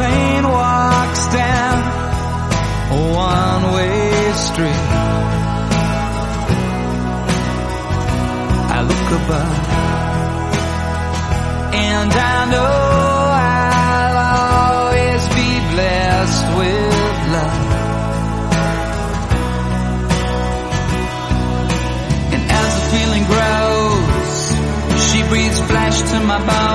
Pain walks down a one-way street, I look above and I know I'll always be blessed with love. And as the feeling grows, she breathes flesh to my bones.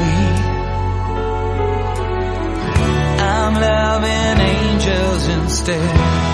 Me. I'm loving angels instead.